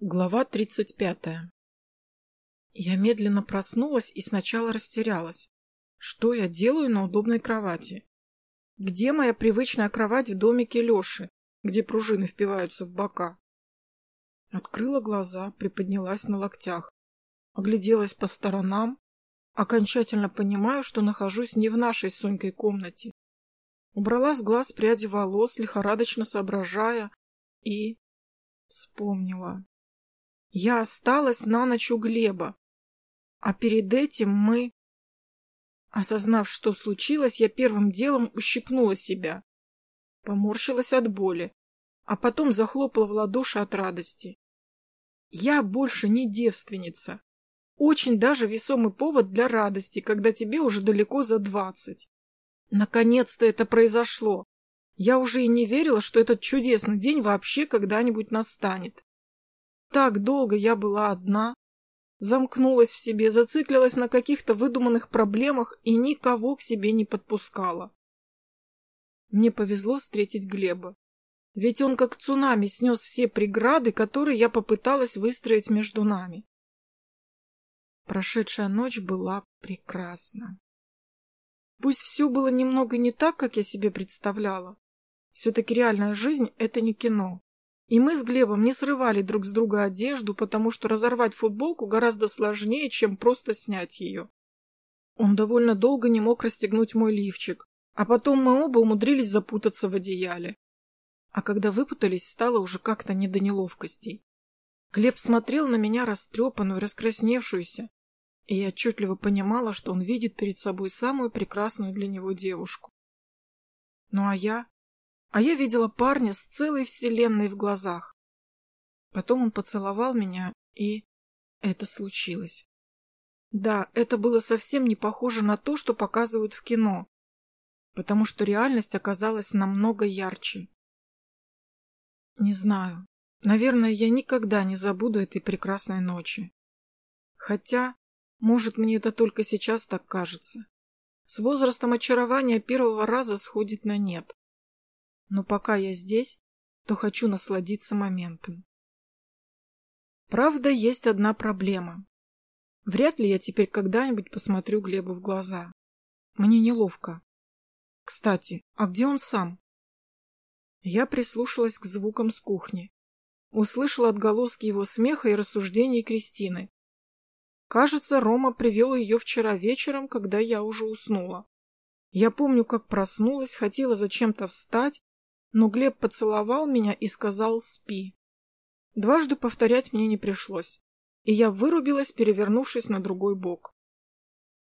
Глава тридцать пятая Я медленно проснулась и сначала растерялась. Что я делаю на удобной кровати? Где моя привычная кровать в домике Леши, где пружины впиваются в бока? Открыла глаза, приподнялась на локтях. Огляделась по сторонам. Окончательно понимаю, что нахожусь не в нашей Сонькой комнате. Убрала с глаз пряди волос, лихорадочно соображая, и... Вспомнила. Я осталась на ночь у Глеба. А перед этим мы... Осознав, что случилось, я первым делом ущипнула себя. Поморщилась от боли, а потом захлопала в ладоши от радости. Я больше не девственница. Очень даже весомый повод для радости, когда тебе уже далеко за двадцать. Наконец-то это произошло. Я уже и не верила, что этот чудесный день вообще когда-нибудь настанет. Так долго я была одна, замкнулась в себе, зациклилась на каких-то выдуманных проблемах и никого к себе не подпускала. Мне повезло встретить Глеба. Ведь он как цунами снес все преграды, которые я попыталась выстроить между нами. Прошедшая ночь была прекрасна. Пусть все было немного не так, как я себе представляла. Все-таки реальная жизнь — это не кино. И мы с Глебом не срывали друг с друга одежду, потому что разорвать футболку гораздо сложнее, чем просто снять ее. Он довольно долго не мог расстегнуть мой лифчик, а потом мы оба умудрились запутаться в одеяле. А когда выпутались, стало уже как-то не до неловкостей. Глеб смотрел на меня растрепанную, раскрасневшуюся, и я отчетливо понимала, что он видит перед собой самую прекрасную для него девушку. Ну а я? А я видела парня с целой вселенной в глазах. Потом он поцеловал меня, и это случилось. Да, это было совсем не похоже на то, что показывают в кино, потому что реальность оказалась намного ярче. Не знаю. Наверное, я никогда не забуду этой прекрасной ночи. Хотя, может, мне это только сейчас так кажется. С возрастом очарования первого раза сходит на нет. Но пока я здесь, то хочу насладиться моментом. Правда, есть одна проблема. Вряд ли я теперь когда-нибудь посмотрю Глебу в глаза. Мне неловко. Кстати, а где он сам? Я прислушалась к звукам с кухни. Услышала отголоски его смеха и рассуждений Кристины. Кажется, Рома привел ее вчера вечером, когда я уже уснула. Я помню, как проснулась, хотела зачем-то встать, но Глеб поцеловал меня и сказал «спи». Дважды повторять мне не пришлось, и я вырубилась, перевернувшись на другой бок.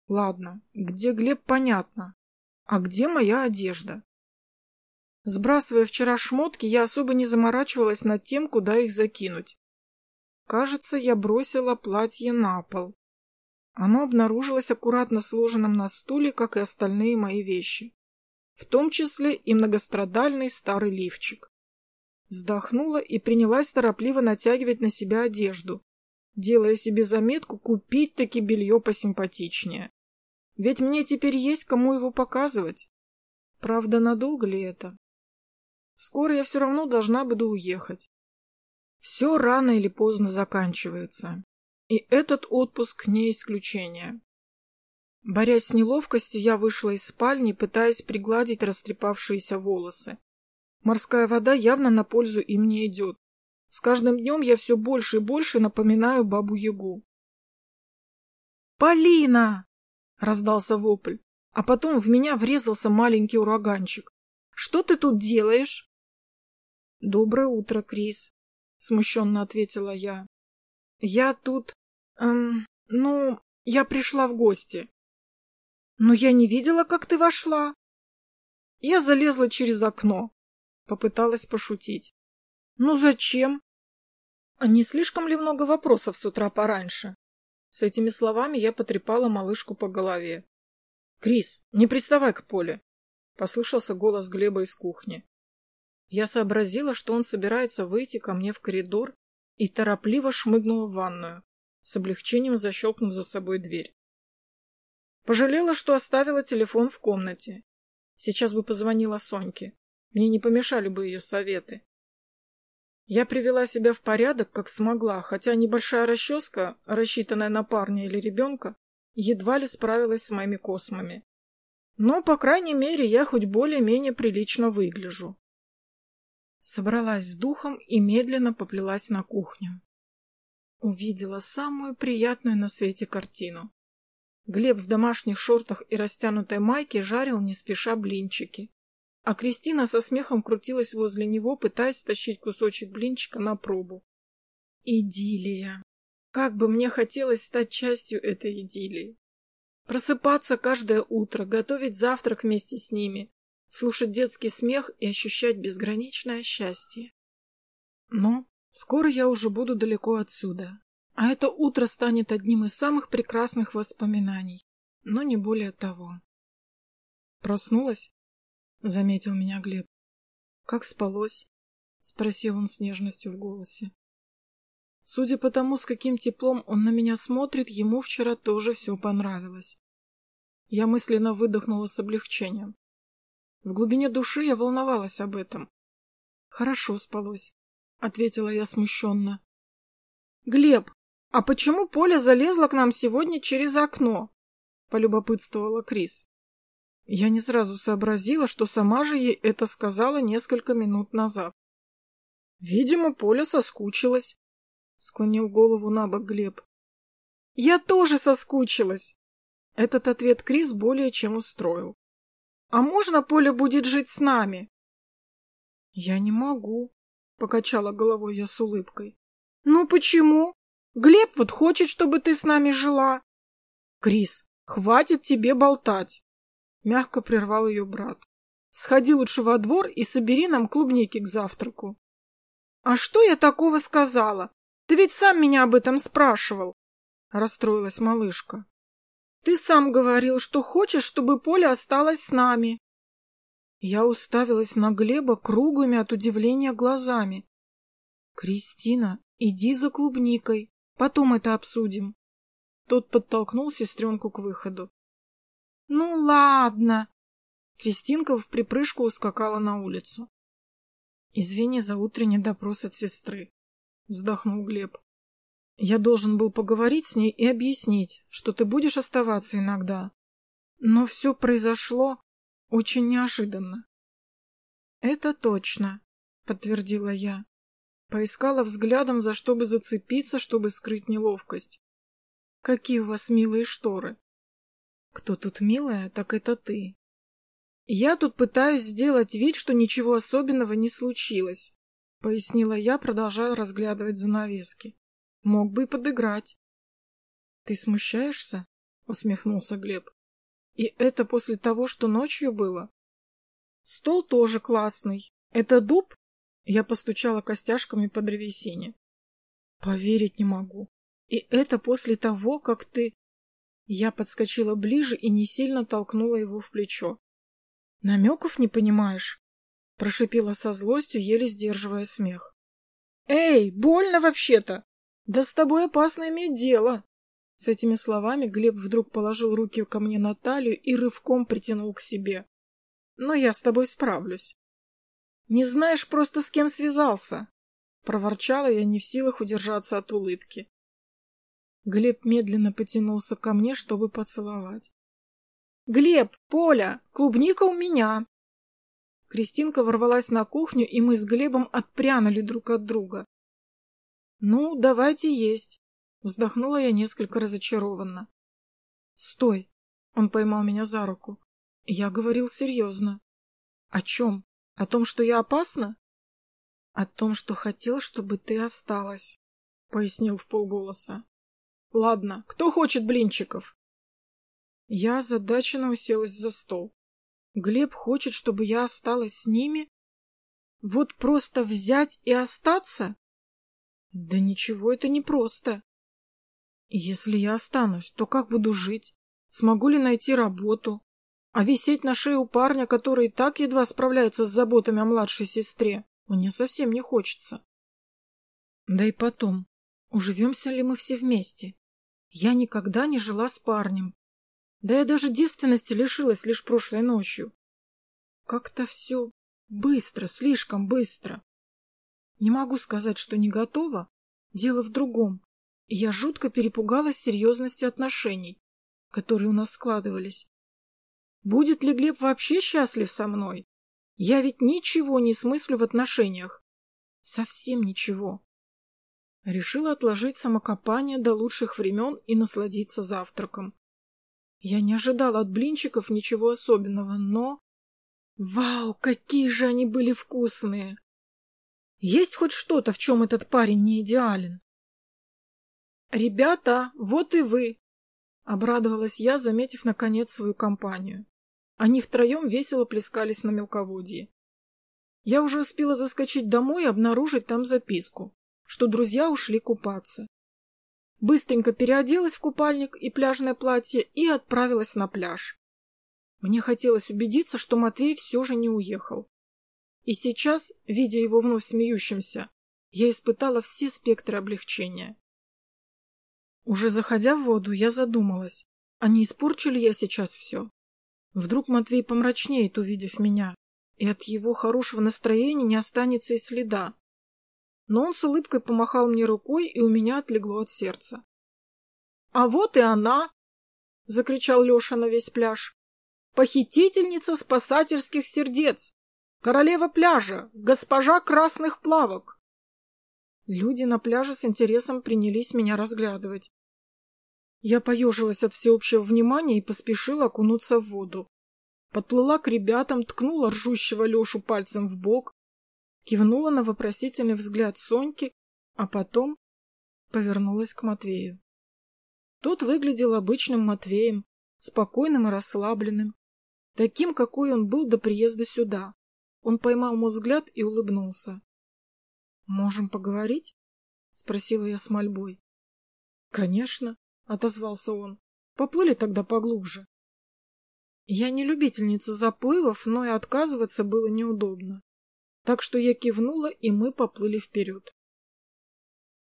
Ладно, где Глеб, понятно. А где моя одежда? Сбрасывая вчера шмотки, я особо не заморачивалась над тем, куда их закинуть. Кажется, я бросила платье на пол. Оно обнаружилось аккуратно сложенным на стуле, как и остальные мои вещи в том числе и многострадальный старый лифчик. Вздохнула и принялась торопливо натягивать на себя одежду, делая себе заметку купить таки белье посимпатичнее. Ведь мне теперь есть кому его показывать. Правда, надолго ли это? Скоро я все равно должна буду уехать. Все рано или поздно заканчивается. И этот отпуск не исключение. Борясь с неловкостью, я вышла из спальни, пытаясь пригладить растрепавшиеся волосы. Морская вода явно на пользу им не идет. С каждым днем я все больше и больше напоминаю бабу-ягу. «Полина!» — раздался вопль, а потом в меня врезался маленький ураганчик. «Что ты тут делаешь?» «Доброе утро, Крис», — смущенно ответила я. «Я тут... Эм, ну, я пришла в гости». Но я не видела, как ты вошла. Я залезла через окно. Попыталась пошутить. Ну зачем? А не слишком ли много вопросов с утра пораньше? С этими словами я потрепала малышку по голове. «Крис, не приставай к Поле!» — послышался голос Глеба из кухни. Я сообразила, что он собирается выйти ко мне в коридор и торопливо шмыгнула в ванную, с облегчением защелкнув за собой дверь. Пожалела, что оставила телефон в комнате. Сейчас бы позвонила Соньке. Мне не помешали бы ее советы. Я привела себя в порядок, как смогла, хотя небольшая расческа, рассчитанная на парня или ребенка, едва ли справилась с моими космами. Но, по крайней мере, я хоть более-менее прилично выгляжу. Собралась с духом и медленно поплелась на кухню. Увидела самую приятную на свете картину. Глеб в домашних шортах и растянутой майке жарил не спеша блинчики а Кристина со смехом крутилась возле него, пытаясь тащить кусочек блинчика на пробу. Идиллия! Как бы мне хотелось стать частью этой идиллии. Просыпаться каждое утро, готовить завтрак вместе с ними, слушать детский смех и ощущать безграничное счастье. Но скоро я уже буду далеко отсюда, а это утро станет одним из самых прекрасных воспоминаний, но не более того. Проснулась? — заметил меня Глеб. «Как спалось?» — спросил он с нежностью в голосе. Судя по тому, с каким теплом он на меня смотрит, ему вчера тоже все понравилось. Я мысленно выдохнула с облегчением. В глубине души я волновалась об этом. «Хорошо спалось», — ответила я смущенно. «Глеб, а почему Поля залезла к нам сегодня через окно?» — полюбопытствовала Крис. Я не сразу сообразила, что сама же ей это сказала несколько минут назад. Видимо, Поля соскучилась, — склонил голову на бок Глеб. Я тоже соскучилась. Этот ответ Крис более чем устроил. А можно Поля будет жить с нами? Я не могу, — покачала головой я с улыбкой. Ну почему? Глеб вот хочет, чтобы ты с нами жила. Крис, хватит тебе болтать. Мягко прервал ее брат. Сходи лучше во двор и собери нам клубники к завтраку. А что я такого сказала? Ты ведь сам меня об этом спрашивал. Расстроилась малышка. Ты сам говорил, что хочешь, чтобы Поля осталась с нами. Я уставилась на Глеба круглыми от удивления глазами. «Кристина, иди за клубникой, потом это обсудим». Тот подтолкнул сестренку к выходу. «Ну ладно!» Кристинка в припрыжку ускакала на улицу. «Извини за утренний допрос от сестры», — вздохнул Глеб. «Я должен был поговорить с ней и объяснить, что ты будешь оставаться иногда. Но все произошло очень неожиданно». «Это точно», — подтвердила я. Поискала взглядом, за что бы зацепиться, чтобы скрыть неловкость. «Какие у вас милые шторы!» Кто тут милая, так это ты. Я тут пытаюсь сделать вид, что ничего особенного не случилось, пояснила я, продолжая разглядывать занавески. Мог бы и подыграть. Ты смущаешься? усмехнулся Глеб. И это после того, что ночью было? Стол тоже классный. Это дуб? Я постучала костяшками по древесине. Поверить не могу. И это после того, как ты... Я подскочила ближе и не сильно толкнула его в плечо. — Намеков не понимаешь? — прошипела со злостью, еле сдерживая смех. — Эй, больно вообще-то! Да с тобой опасно иметь дело! С этими словами Глеб вдруг положил руки ко мне на талию и рывком притянул к себе. — Но я с тобой справлюсь. — Не знаешь просто с кем связался! — проворчала я, не в силах удержаться от улыбки. Глеб медленно потянулся ко мне, чтобы поцеловать. «Глеб, Поля, клубника у меня!» Кристинка ворвалась на кухню, и мы с Глебом отпрянули друг от друга. «Ну, давайте есть!» — вздохнула я несколько разочарованно. «Стой!» — он поймал меня за руку. Я говорил серьезно. «О чем? О том, что я опасна?» «О том, что хотел, чтобы ты осталась», — пояснил в полголоса. Ладно, кто хочет блинчиков? Я озадаченно уселась за стол. Глеб хочет, чтобы я осталась с ними? Вот просто взять и остаться? Да ничего, это не просто. Если я останусь, то как буду жить? Смогу ли найти работу? А висеть на шее у парня, который и так едва справляется с заботами о младшей сестре, мне совсем не хочется. Да и потом, Уживемся ли мы все вместе? Я никогда не жила с парнем. Да я даже девственности лишилась лишь прошлой ночью. Как-то все быстро, слишком быстро. Не могу сказать, что не готова. Дело в другом. Я жутко перепугалась серьезности отношений, которые у нас складывались. Будет ли Глеб вообще счастлив со мной? Я ведь ничего не смыслю в отношениях. Совсем ничего. Решила отложить самокопание до лучших времен и насладиться завтраком. Я не ожидала от блинчиков ничего особенного, но... Вау, какие же они были вкусные! Есть хоть что-то, в чем этот парень не идеален? «Ребята, вот и вы!» — обрадовалась я, заметив, наконец, свою компанию. Они втроем весело плескались на мелководье. Я уже успела заскочить домой и обнаружить там записку, что друзья ушли купаться. Быстренько переоделась в купальник и пляжное платье и отправилась на пляж. Мне хотелось убедиться, что Матвей все же не уехал. И сейчас, видя его вновь смеющимся, я испытала все спектры облегчения. Уже заходя в воду, я задумалась, а не испорчу ли я сейчас все? Вдруг Матвей помрачнеет, увидев меня, и от его хорошего настроения не останется и следа. Но он с улыбкой помахал мне рукой, и у меня отлегло от сердца. — А вот и она! — закричал Леша на весь пляж. — Похитительница спасательских сердец! Королева пляжа, госпожа красных плавок. Люди на пляже с интересом принялись меня разглядывать. Я поежилась от всеобщего внимания и поспешила окунуться в воду. Подплыла к ребятам, ткнула ржущего Лешу пальцем в бок, кивнула на вопросительный взгляд Соньки, а потом повернулась к Матвею. Тот выглядел обычным Матвеем, спокойным и расслабленным, таким, какой он был до приезда сюда. Он поймал мой взгляд и улыбнулся. «Можем поговорить?» — спросила я с мольбой. «Конечно», — отозвался он. «Поплыли тогда поглубже». Я не любительница заплывов, но и отказываться было неудобно. Так что я кивнула, и мы поплыли вперед.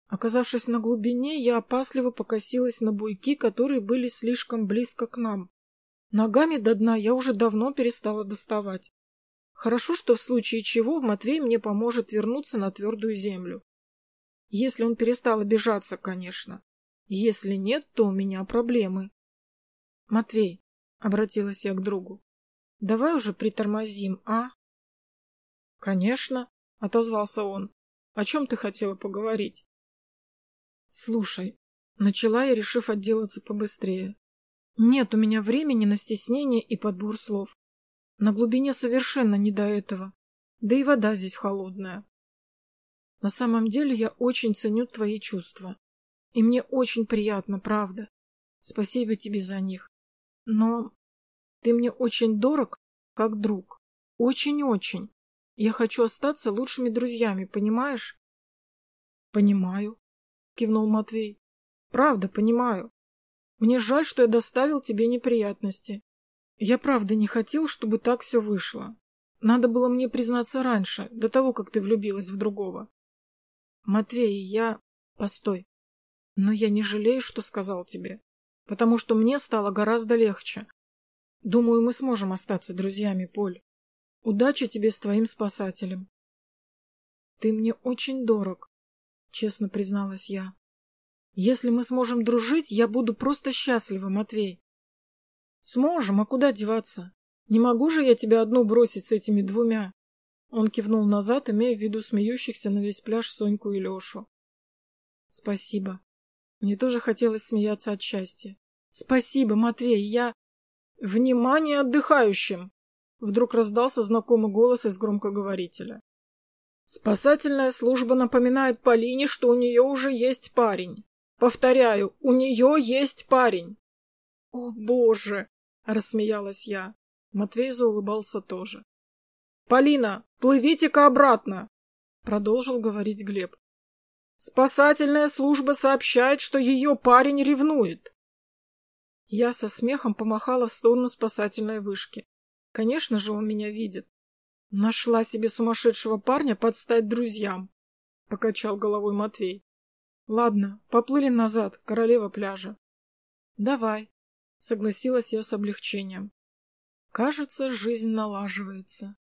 Оказавшись на глубине, я опасливо покосилась на буйки, которые были слишком близко к нам. Ногами до дна я уже давно перестала доставать. Хорошо, что в случае чего Матвей мне поможет вернуться на твердую землю. Если он перестал обижаться, конечно. Если нет, то у меня проблемы. — Матвей, — обратилась я к другу, — давай уже притормозим, а? — Конечно, — отозвался он. — О чем ты хотела поговорить? — Слушай, — начала я, решив отделаться побыстрее. Нет у меня времени на стеснение и подбор слов. На глубине совершенно не до этого. Да и вода здесь холодная. На самом деле я очень ценю твои чувства. И мне очень приятно, правда. Спасибо тебе за них. Но ты мне очень дорог, как друг. Очень-очень. Я хочу остаться лучшими друзьями, понимаешь? Понимаю, кивнул Матвей. Правда, понимаю. Мне жаль, что я доставил тебе неприятности. Я правда не хотел, чтобы так все вышло. Надо было мне признаться раньше, до того, как ты влюбилась в другого. Матвей, я... Постой. Но я не жалею, что сказал тебе, потому что мне стало гораздо легче. Думаю, мы сможем остаться друзьями, Поль. Удачи тебе с твоим спасателем. Ты мне очень дорог, честно призналась я. Если мы сможем дружить, я буду просто счастлива, Матвей. Сможем, а куда деваться? Не могу же я тебя одну бросить с этими двумя. Он кивнул назад, имея в виду смеющихся на весь пляж Соньку и Лешу. Спасибо. Мне тоже хотелось смеяться от счастья. Спасибо, Матвей, я... Внимание отдыхающим! Вдруг раздался знакомый голос из громкоговорителя. Спасательная служба напоминает Полине, что у нее уже есть парень. Повторяю, у нее есть парень. О, боже! Рассмеялась я. Матвей заулыбался тоже. «Полина, плывите-ка обратно!» Продолжил говорить Глеб. «Спасательная служба сообщает, что ее парень ревнует». Я со смехом помахала в сторону спасательной вышки. Конечно же, он меня видит. Нашла себе сумасшедшего парня подстать друзьям, — покачал головой Матвей. Ладно, поплыли назад, королева пляжа. Давай, Согласилась я с облегчением. Кажется, жизнь налаживается.